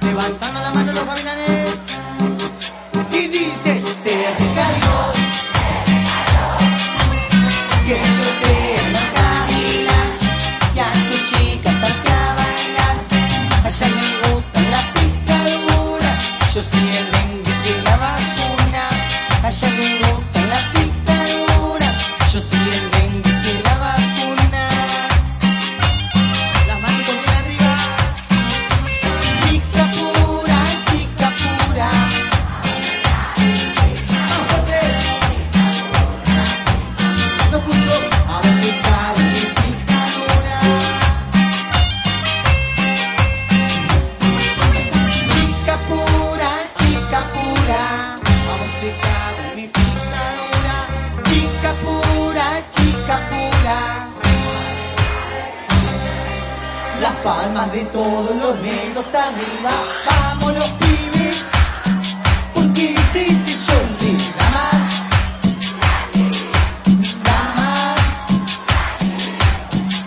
Levantando la mano los gavilanes. Y dice, te recaigo. Que yo sea la gavilán. Y a tu chica salte a bailar. A ella me gusta la picadura. Yo soy Las palmas de todos los negros arriba, vamos los